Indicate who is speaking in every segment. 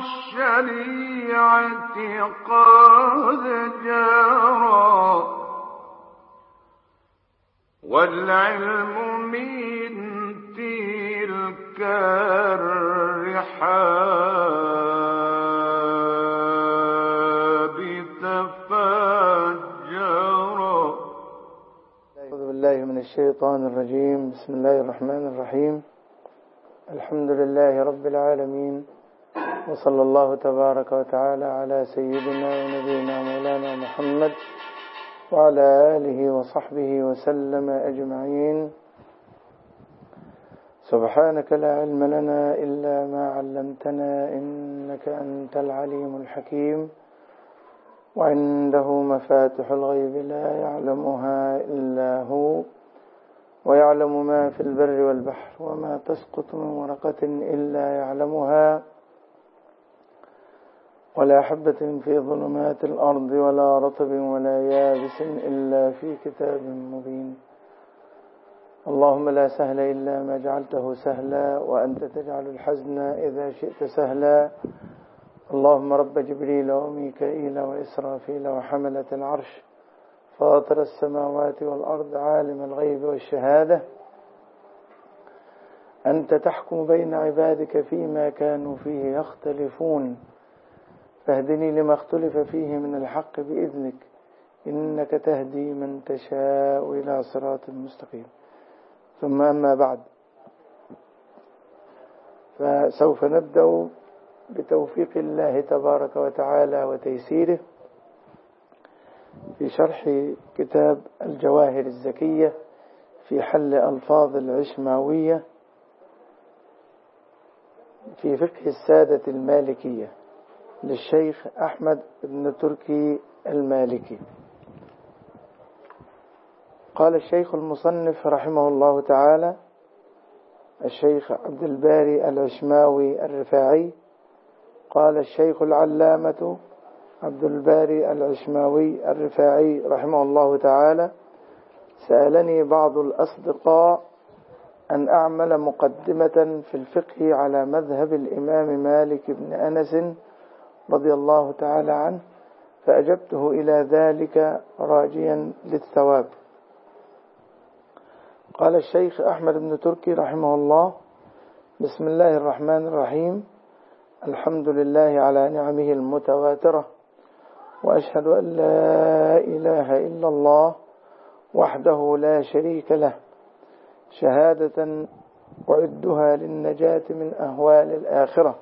Speaker 1: الشريعة قد جرى. والعلم من تلك الرحاب تفجر.
Speaker 2: أعوذ بالله من الشيطان الرجيم. بسم الله الرحمن الرحيم. الحمد لله رب العالمين. وصلى الله تبارك وتعالى على سيدنا ونبينا مولانا محمد وعلى آله وصحبه وسلم أجمعين. سبحانك لا علم لنا إلا ما علمتنا إنك أنت العليم الحكيم. وعنده مفاتح الغيب لا يعلمها إلا هو. ويعلم ما في البر والبحر وما تسقط من ورقة إلا يعلمها. ولا حبة في ظلمات الأرض ولا رطب ولا يابس إلا في كتاب مبين. اللهم لا سهل إلا ما جعلته سهلا وأنت تجعل الحزن إذا شئت سهلا. اللهم رب جبريل وميكائيل وإسرافيل وحملة العرش. فاطر السماوات والأرض عالم الغيب والشهادة. أنت تحكم بين عبادك فيما كانوا فيه يختلفون. فاهدني لما اختلف فيه من الحق بإذنك إنك تهدي من تشاء إلى صراط مستقيم. ثم أما بعد فسوف نبدأ بتوفيق الله تبارك وتعالى وتيسيره في شرح كتاب الجواهر الزكية في حل ألفاظ العشماوية في فقه السادة المالكية. للشيخ أحمد بن تركي المالكي. قال الشيخ المصنف رحمه الله تعالى الشيخ عبد الباري العشماوي الرفاعي قال الشيخ العلامة عبد الباري العشماوي الرفاعي رحمه الله تعالى سألني بعض الأصدقاء أن أعمل مقدمة في الفقه على مذهب الإمام مالك بن أنس رضي الله تعالى عنه فأجبته إلى ذلك راجيا للثواب. قال الشيخ أحمد بن تركي رحمه الله بسم الله الرحمن الرحيم الحمد لله على نعمه المتواترة وأشهد أن لا إله إلا الله وحده لا شريك له شهادة أعدها للنجاة من أهوال الآخرة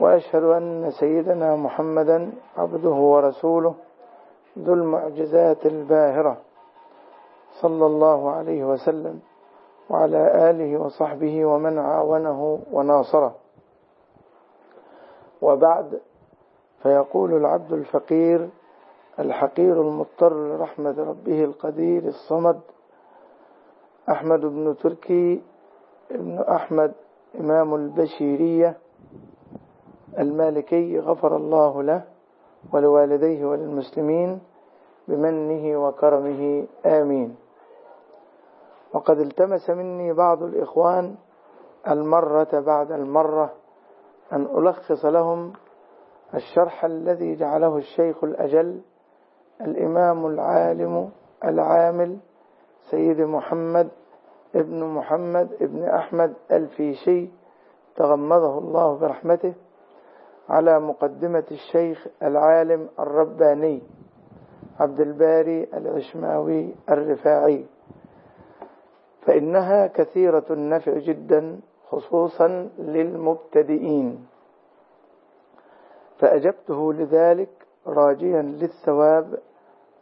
Speaker 2: وأشهد أن سيدنا محمدا عبده ورسوله ذو المعجزات الباهرة. صلى الله عليه وسلم وعلى آله وصحبه ومن عاونه وناصره. وبعد فيقول العبد الفقير الحقير المضطر لرحمة ربه القدير الصمد أحمد بن تركي بن أحمد إمام البشيرية المالكي غفر الله له ولوالديه وللمسلمين بمنه وكرمه. آمين. وقد التمس مني بعض الإخوان المرة بعد المرة أن ألخص لهم الشرح الذي جعله الشيخ الأجل الإمام العالم العامل سيد محمد ابن محمد ابن أحمد الفيشي تغمضه الله برحمته. على مقدمة الشيخ العالم الرباني عبد الباري العشماوي الرفاعي. فإنها كثيرة النفع جدا خصوصا للمبتدئين. فأجبته لذلك راجيا للثواب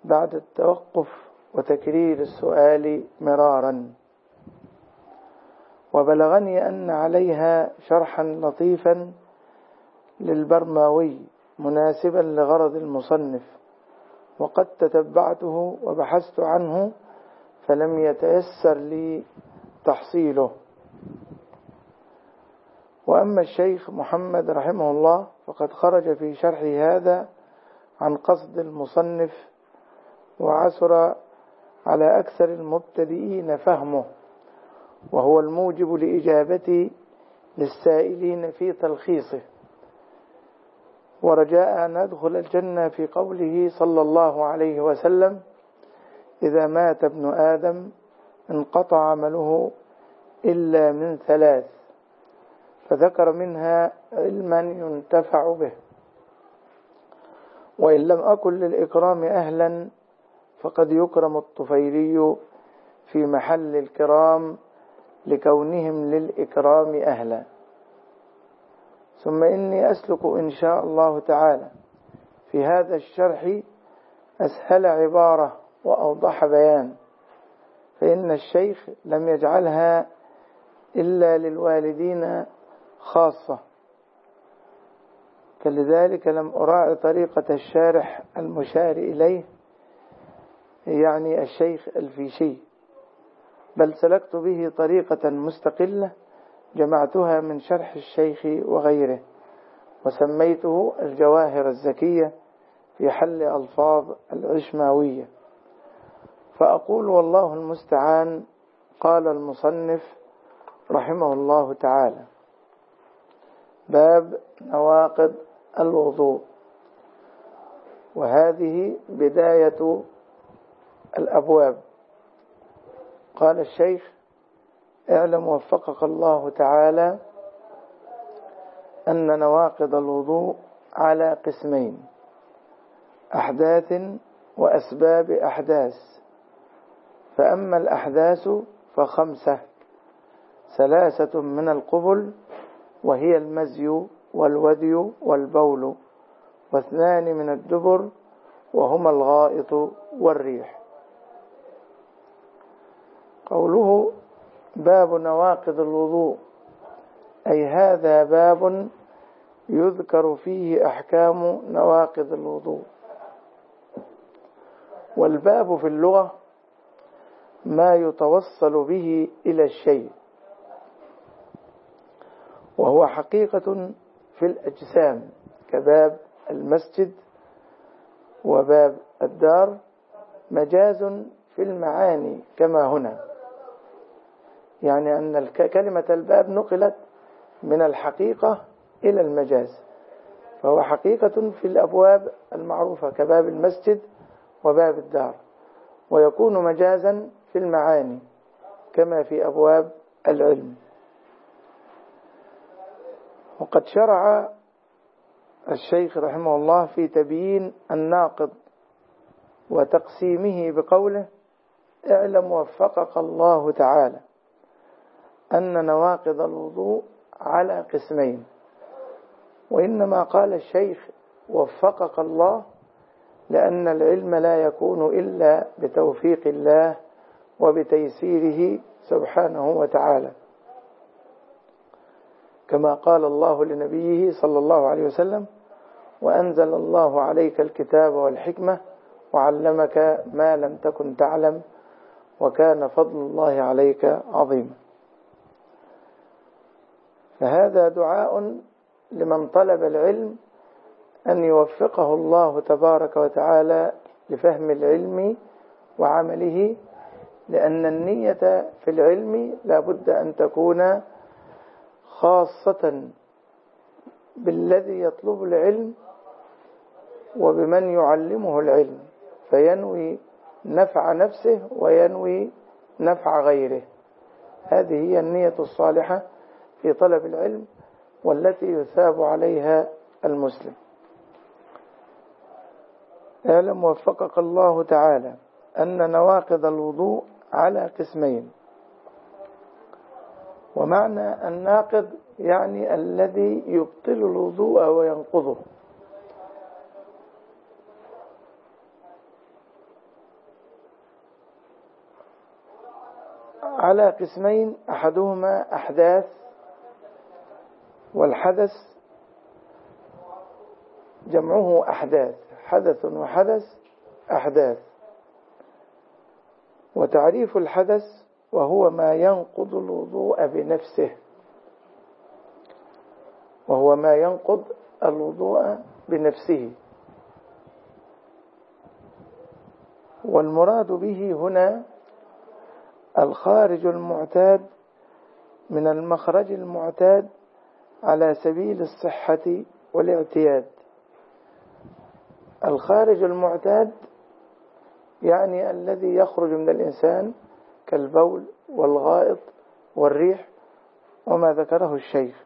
Speaker 2: بعد التوقف وتكرير السؤال مرارا. وبلغني أن عليها شرحا لطيفا للبرماوي مناسبا لغرض المصنف وقد تتبعته وبحثت عنه فلم يتيسر لي تحصيله. وأما الشيخ محمد رحمه الله فقد خرج في شرح هذا عن قصد المصنف وعسر على أكثر المبتدئين فهمه وهو الموجب لإجابتي للسائلين في تلخيصه. ورجاء أن أدخل الجنة في قوله صلى الله عليه وسلم إذا مات ابن آدم انقطع عمله إلا من ثلاث فذكر منها علما ينتفع به وإن لم أكن للإكرام أهلا فقد يكرم الطفيلي في محل الكرام لكونهم للإكرام أهلا ثم إني أسلك إن شاء الله تعالى. في هذا الشرح أسهل عبارة وأوضح بيان. فإن الشيخ لم يجعلها إلا للوالدين خاصة. فلذلك لم أراعي طريقة الشارح المشار إليه يعني الشيخ الفيشي. بل سلكت به طريقة مستقلة جمعتها من شرح الشيخ وغيره. وسميته الجواهر الزكية في حل ألفاظ العشماوية. فأقول والله المستعان قال المصنف رحمه الله تعالى. باب نواقض الوضوء. وهذه بداية الأبواب. قال الشيخ اعلم وفقك الله تعالى أن نواقض الوضوء على قسمين أحداث وأسباب أحداث فأما الأحداث فخمسة ثلاثة من القبل وهي المزي والودي والبول واثنان من الدبر وهما الغائط والريح. قوله باب نواقض الوضوء. أي هذا باب يذكر فيه أحكام نواقض الوضوء. والباب في اللغة ما يتوصل به إلى الشيء. وهو حقيقة في الأجسام كباب المسجد وباب الدار مجاز في المعاني كما هنا. يعني أن كلمة الباب نقلت من الحقيقة إلى المجاز. فهو حقيقة في الأبواب المعروفة كباب المسجد وباب الدار ويكون مجازا في المعاني كما في أبواب العلم. وقد شرع الشيخ رحمه الله في تبيين الناقض وتقسيمه بقوله اعلم وفقك الله تعالى. أن نواقض الوضوء على قسمين. وإنما قال الشيخ وفقك الله لأن العلم لا يكون إلا بتوفيق الله وبتيسيره سبحانه وتعالى. كما قال الله لنبيه صلى الله عليه وسلم وأنزل الله عليك الكتاب والحكمة وعلمك ما لم تكن تعلم وكان فضل الله عليك عظيما فهذا دعاء لمن طلب العلم أن يوفقه الله تبارك وتعالى لفهم العلم وعمله لأن النية في العلم لا بد أن تكون خاصة بالذي يطلب العلم وبمن يعلمه العلم فينوي نفع نفسه وينوي نفع غيره. هذه هي النية الصالحة في طلب العلم والتي يثاب عليها المسلم. اعلم وفقك الله تعالى أن نواقض الوضوء على قسمين. ومعنى الناقض يعني الذي يبطل الوضوء وينقضه. على قسمين أحدهما أحداث والحدث جمعه أحداث حدث وحدث أحداث. وتعريف الحدث وهو ما ينقض الوضوء بنفسه. وهو ما ينقض الوضوء بنفسه. والمراد به هنا الخارج المعتاد من المخرج المعتاد على سبيل الصحة والاعتياد. الخارج المعتاد يعني الذي يخرج من الإنسان كالبول والغائط والريح وما ذكره الشيخ.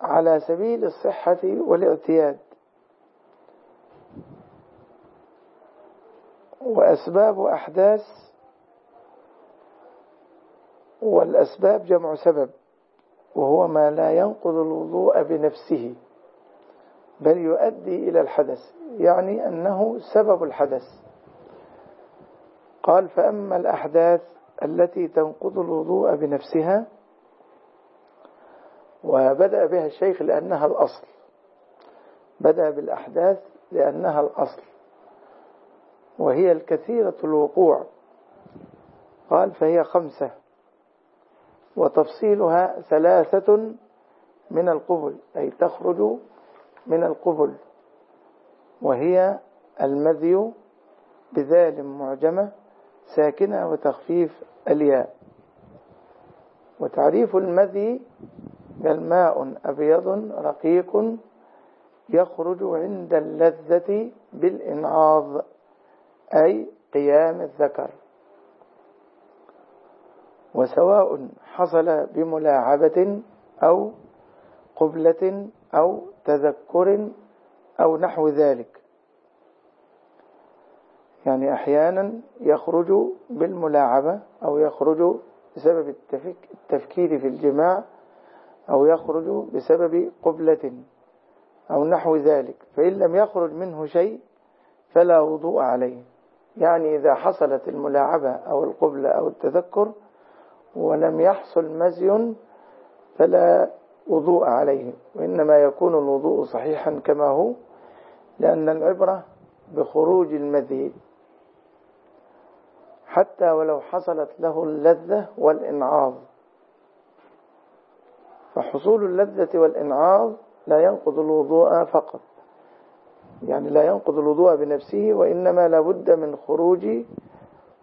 Speaker 2: على سبيل الصحة والاعتياد. وأسباب أحداث والأسباب جمع سبب. وهو ما لا ينقض الوضوء بنفسه بل يؤدي إلى الحدث يعني أنه سبب الحدث. قال فأما الأحداث التي تنقض الوضوء بنفسها وبدأ بها الشيخ لأنها الأصل. بدأ بالأحداث لأنها الأصل وهي الكثيرة الوقوع. قال فهي خمسة. وتفصيلها ثلاثة من القبل أي تخرج من القبل وهي المذي بذال معجمة ساكنة وتخفيف الياء. وتعريف المذي الماء أبيض رقيق يخرج عند اللذة بالإنعاض أي قيام الذكر. وسواء حصل بملاعبة أو قبلة أو تذكر أو نحو ذلك. يعني أحيانا يخرج بالملاعبة أو يخرج بسبب التفكير في الجماع أو يخرج بسبب قبلة أو نحو ذلك. فإن لم يخرج منه شيء فلا وضوء عليه. يعني إذا حصلت الملاعبة أو القبلة أو التذكر ولم يحصل مزي فلا وضوء عليه وإنما يكون الوضوء صحيحا كما هو لأن العبرة بخروج المذي حتى ولو حصلت له اللذة والإنعاض. فحصول اللذة والإنعاض لا ينقض الوضوء فقط. يعني لا ينقض الوضوء بنفسه وإنما لابد من خروج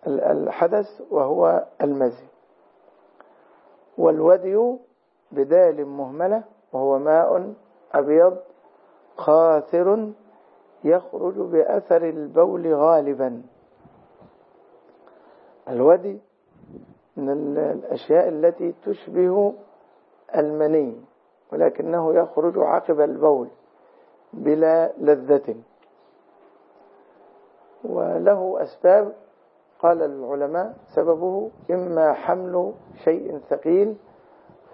Speaker 2: الحدث وهو المزي. والودي بدال مهملة وهو ماء أبيض خاثر يخرج بأثر البول غالبا. الودي من الأشياء التي تشبه المني ولكنه يخرج عقب البول بلا لذة. وله أسباب قال العلماء سببه إما حمل شيء ثقيل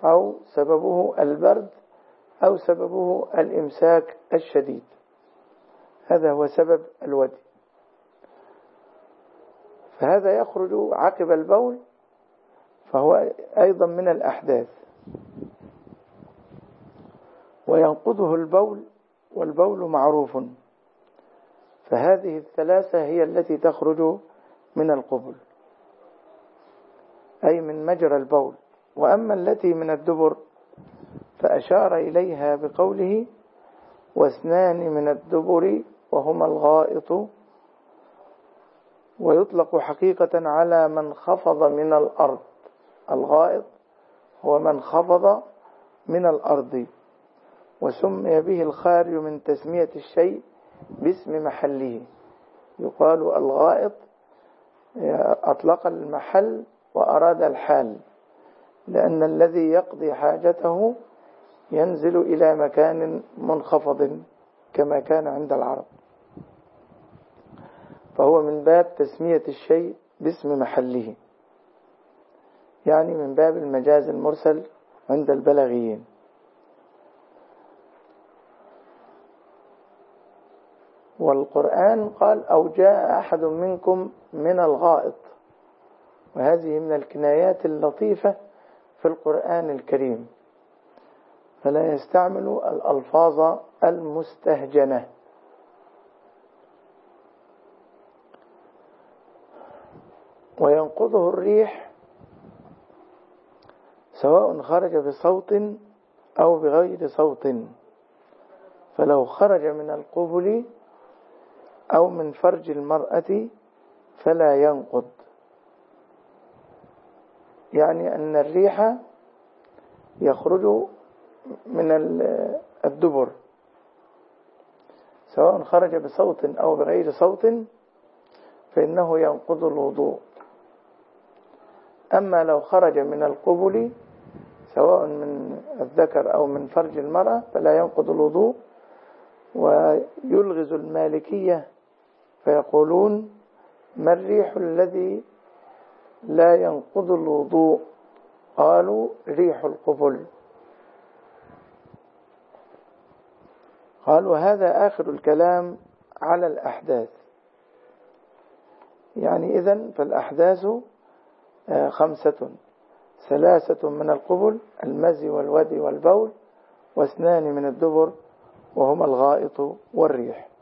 Speaker 2: أو سببه البرد أو سببه الإمساك الشديد. هذا هو سبب الودي. فهذا يخرج عقب البول فهو أيضا من الأحداث. وينقضه البول والبول معروف. فهذه الثلاثة هي التي تخرج من القبل أي من مجرى البول. وأما التي من الدبر فأشار إليها بقوله واثنان من الدبر وهما الغائط. ويطلق حقيقة على من خفض من الأرض. الغائط هو من خفض من الأرض. وسمي به الخارج من تسمية الشيء باسم محله. يقال الغائط أطلق المحل وأراد الحال لأن الذي يقضي حاجته ينزل إلى مكان منخفض كما كان عند العرب. فهو من باب تسمية الشيء باسم محله يعني من باب المجاز المرسل عند البلاغيين والقرآن قال أو جاء أحد منكم من الغائط. وهذه من الكنايات اللطيفة في القرآن الكريم. فلا يستعمل الألفاظ المستهجنة. وينقضه الريح سواء خرج بصوت أو بغير صوت. فلو خرج من القبل أو من فرج المرأة فلا ينقض. يعني أن الريح يخرج من الدبر. سواء خرج بصوت أو بغير صوت فإنه ينقض الوضوء. أما لو خرج من القبل سواء من الذكر أو من فرج المرأة فلا ينقض الوضوء. ويلغز المالكية فيقولون ما الريح الذي لا ينقض الوضوء؟ قالوا ريح القبل. قالوا هذا آخر الكلام على الأحداث. يعني إذا فالأحداث آه، خمسة ثلاثة من القبل المزي والودي والبول واثنان من الدبر وهما الغائط والريح.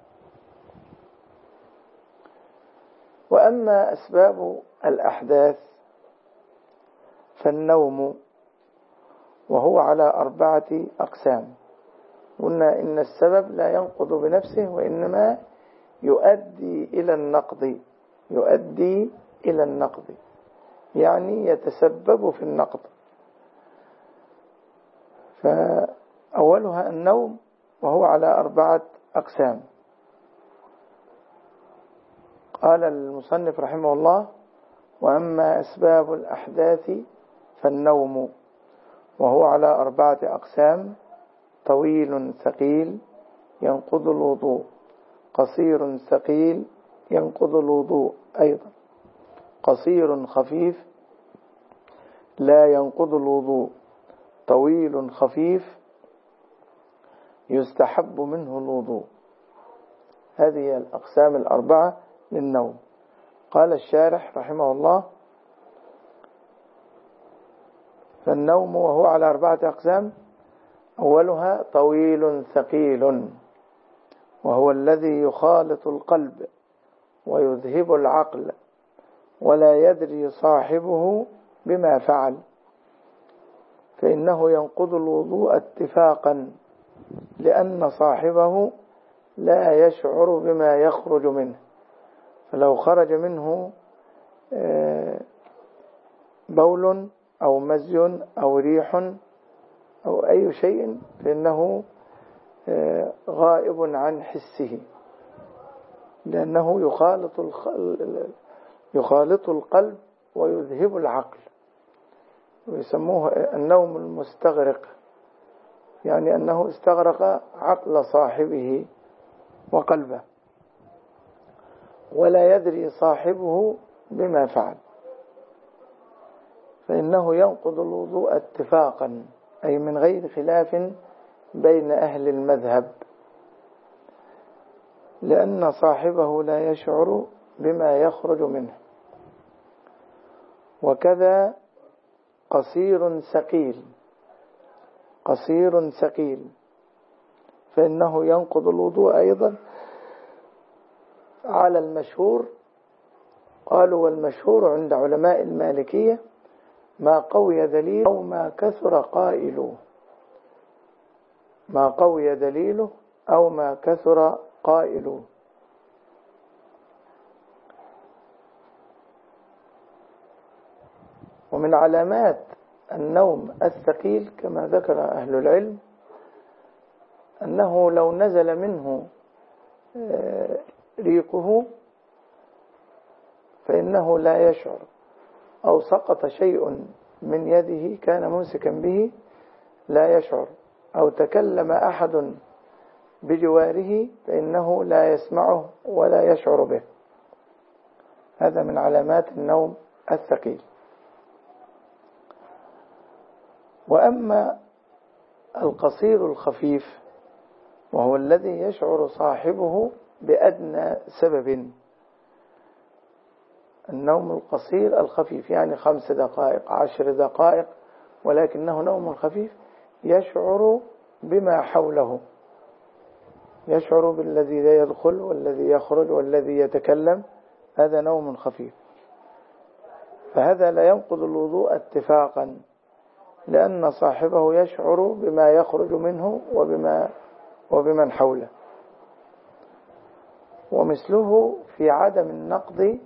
Speaker 2: وأما أسباب الأحداث فالنوم وهو على أربعة أقسام. قلنا إن السبب لا ينقض بنفسه وإنما يؤدي إلى النقض يؤدي إلى النقض. يعني يتسبب في النقض. فأولها النوم وهو على أربعة أقسام. قال المصنف رحمه الله وأما أسباب الأحداث فالنوم وهو على أربعة أقسام طويل ثقيل ينقض الوضوء قصير ثقيل ينقض الوضوء أيضا قصير خفيف لا ينقض الوضوء طويل خفيف يستحب منه الوضوء. هذه الأقسام الأربعة للنوم قال الشارح رحمه الله فالنوم وهو على أربعة أقسام. أولها طويل ثقيل وهو الذي يخالط القلب ويذهب العقل ولا يدري صاحبه بما فعل فإنه ينقض الوضوء اتفاقا لأن صاحبه لا يشعر بما يخرج منه. لو خرج منه آه، بول أو مزي أو ريح أو أي شيء فإنه آه، غائب عن حسه. لأنه يخالط يخالط القلب ويذهب العقل. ويسموه النوم المستغرق. يعني أنه استغرق عقل صاحبه وقلبه. ولا يدري صاحبه بما فعل. فإنه ينقض الوضوء اتفاقا أي من غير خلاف بين أهل المذهب. لأن صاحبه لا يشعر بما يخرج منه. وكذا قصير سقيل قصير سقيل فإنه ينقض الوضوء أيضا على المشهور قالوا والمشهور عند علماء المالكية ما قوي دليله أو ما كثر قائله. ما قوي دليله أو ما كثر قائله. ومن علامات النوم الثقيل كما ذكر أهل العلم أنه لو نزل منه آه، ريقه فإنه لا يشعر. أو سقط شيء من يده كان ممسكا به لا يشعر. أو تكلم أحد بجواره فإنه لا يسمعه ولا يشعر به. هذا من علامات النوم الثقيل. وأما القصير الخفيف وهو الذي يشعر صاحبه بأدنى سبب. النوم القصير الخفيف يعني خمس دقائق عشر دقائق ولكنه نوم خفيف يشعر بما حوله. يشعر بالذي لا يدخل والذي يخرج والذي يتكلم هذا نوم خفيف. فهذا لا ينقض الوضوء اتفاقا لأن صاحبه يشعر بما يخرج منه وبما وبمن حوله. ومثله في عدم النقض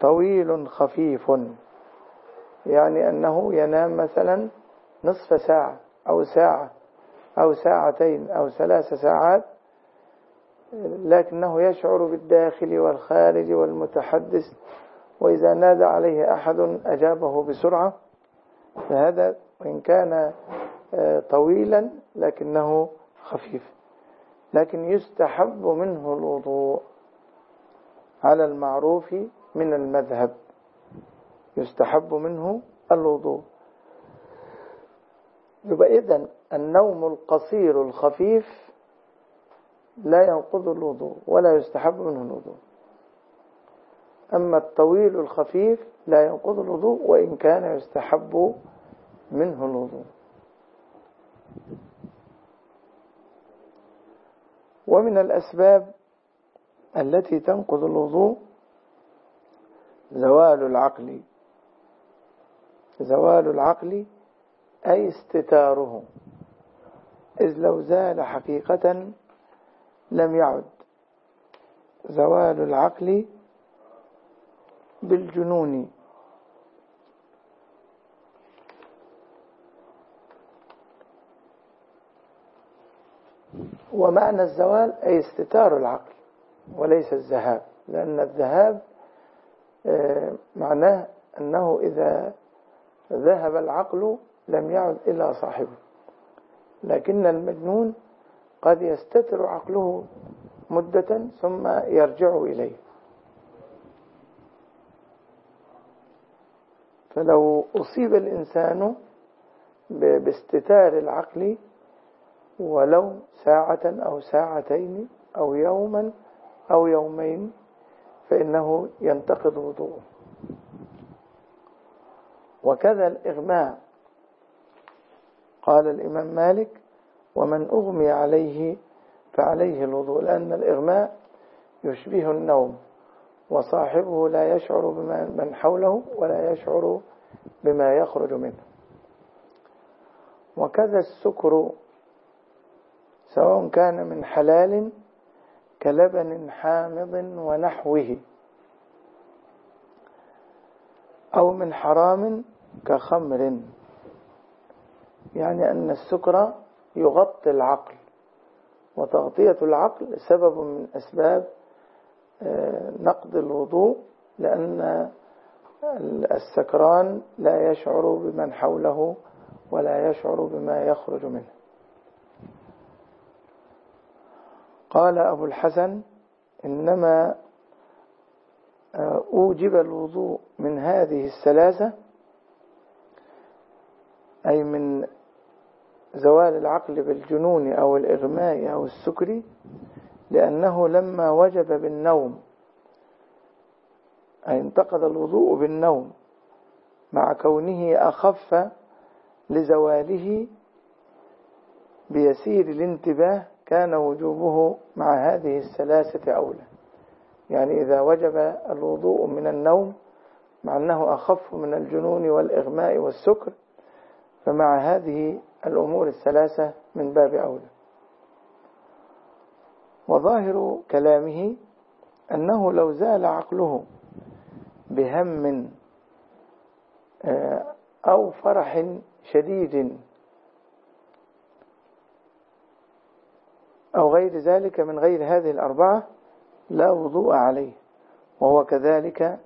Speaker 2: طويل خفيف. يعني أنه ينام مثلا نصف ساعة أو ساعة أو ساعتين أو ثلاث ساعات لكنه يشعر بالداخل والخارج والمتحدث وإذا نادى عليه أحد أجابه بسرعة فهذا وإن كان آه، طويلا لكنه خفيف لكن يستحب منه الوضوء على المعروف من المذهب. يستحب منه الوضوء. يبقى إذن النوم القصير الخفيف لا ينقض الوضوء ولا يستحب منه الوضوء. أما الطويل الخفيف لا ينقض الوضوء وإن كان يستحب منه الوضوء. ومن الأسباب التي تنقض الوضوء زوال العقل. زوال العقل أي استتاره. إذ لو زال حقيقة لم يعد. زوال العقل بالجنون. ومعنى الزوال أي استتار العقل وليس الذهاب لأن الذهاب آه، معناه أنه إذا ذهب العقل لم يعد إلى صاحبه. لكن المجنون قد يستتر عقله مدة ثم يرجع إليه. فلو أصيب الإنسان باستتار العقل ولو ساعة أو ساعتين أو يوما أو يومين فإنه ينتقض وضوءه. وكذا الإغماء. قال الإمام مالك ومن أغمي عليه فعليه الوضوء لأن الإغماء يشبه النوم وصاحبه لا يشعر بمن حوله ولا يشعر بما يخرج منه. وكذا السكر سواء كان من حلال كلبن حامض ونحوه أو من حرام كخمر. يعني أن السكر يغطي العقل وتغطية العقل سبب من أسباب آه، نقض الوضوء لأن السكران لا يشعر بمن حوله ولا يشعر بما يخرج منه. قال أبو الحسن إنما آه، أوجب الوضوء من هذه الثلاثة أي من زوال العقل بالجنون أو الإغماء أو السكر لأنه لما وجب بالنوم أي انتقد الوضوء بالنوم مع كونه أخف لزواله بيسير الانتباه كان وجوبه مع هذه الثلاثة أولى يعني إذا وجب الوضوء من النوم مع أنه أخف من الجنون والإغماء والسكر فمع هذه الأمور الثلاثة من باب أولى وظاهر كلامه أنه لو زال عقله بهم آه، أو فرح شديد أو غير ذلك من غير هذه الأربعة لا وضوء عليه. وهو كذلك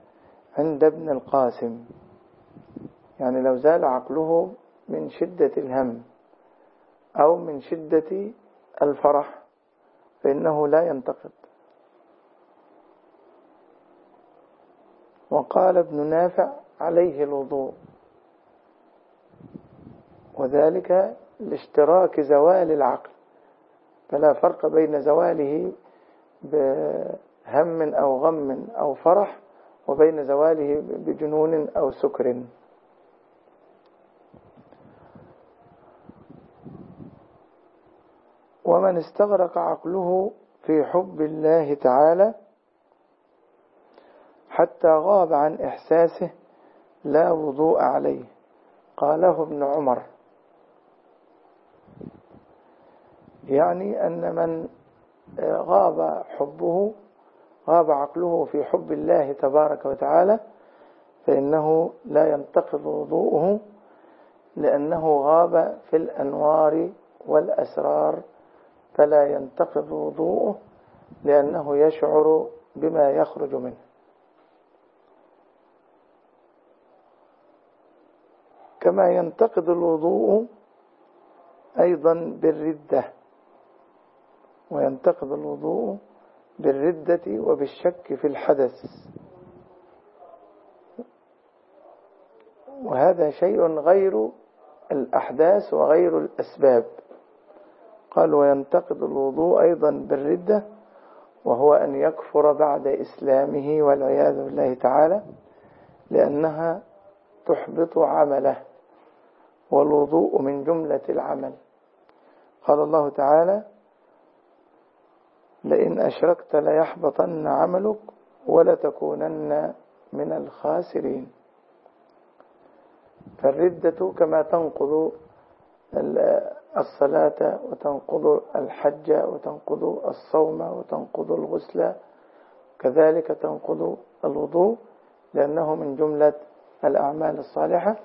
Speaker 2: عند ابن القاسم. يعني لو زال عقله من شدة الهم أو من شدة الفرح فإنه لا ينتقد. وقال ابن نافع عليه الوضوء. وذلك لاشتراك زوال العقل. فلا فرق بين زواله بهم أو غم أو فرح وبين زواله بجنون أو سكر. ومن استغرق عقله في حب الله تعالى حتى غاب عن إحساسه لا وضوء عليه. قاله ابن عمر. يعني أن من آه، غاب حبه غاب عقله في حب الله تبارك وتعالى فإنه لا ينتقض وضوءه لأنه غاب في الأنوار والأسرار فلا ينتقض وضوءه لأنه يشعر بما يخرج منه. كما ينتقض الوضوء أيضا بالردة. وينتقض الوضوء بالردة وبالشك في الحدث. وهذا شيء غير الأحداث وغير الأسباب. قال وينتقد الوضوء أيضا بالردة وهو أن يكفر بعد إسلامه والعياذ بالله تعالى لأنها تحبط عمله. والوضوء من جملة العمل. قال الله تعالى لئن أشركت ليحبطن عملك ولتكونن من الخاسرين. فالردة كما تنقض الصلاة وتنقض الحج وتنقض الصوم وتنقض الغسل كذلك تنقض الوضوء لأنه من جملة الأعمال الصالحة.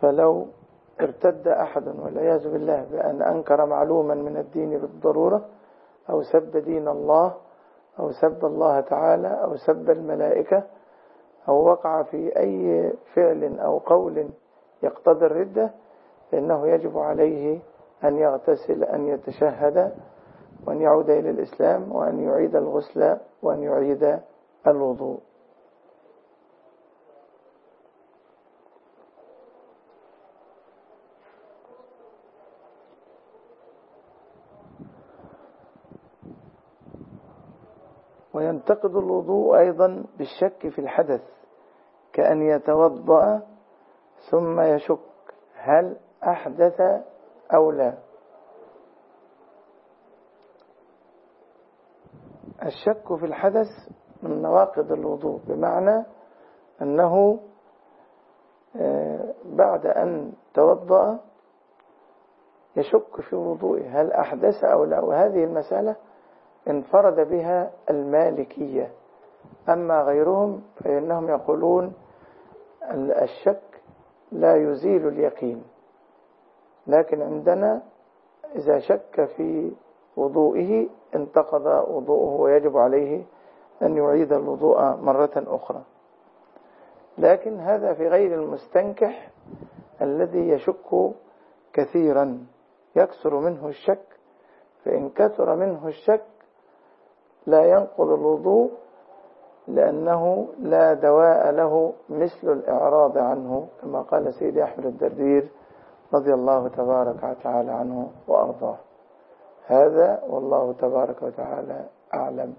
Speaker 2: فلو ارتد أحد والعياذ بالله بأن أنكر معلوما من الدين بالضرورة أو سب دين الله أو سب الله تعالى أو سب الملائكة أو وقع في أي فعل أو قول يقتضي الردة فإنه يجب عليه أن يغتسل أن يتشهد وأن يعود إلى الإسلام وأن يعيد الغسل وأن يعيد الوضوء. ينتقد الوضوء أيضا بالشك في الحدث كأن يتوضأ ثم يشك هل أحدث أو لا. الشك في الحدث من نواقض الوضوء بمعنى أنه آه، بعد أن توضأ يشك في وضوءه هل أحدث أو لا. وهذه المسألة انفرد بها المالكية. أما غيرهم فإنهم يقولون الشك لا يزيل اليقين. لكن عندنا إذا شك في وضوئه انتقض وضوءه ويجب عليه أن يعيد الوضوء مرة أخرى. لكن هذا في غير المستنكح الذي يشك كثيرا. يكثر منه الشك فإن كثر منه الشك لا ينقض الوضوء لأنه لا دواء له مثل الإعراض عنه كما قال سيدي أحمد الدردير رضي الله تبارك وتعالى عنه وأرضاه. هذا والله تبارك وتعالى أعلم.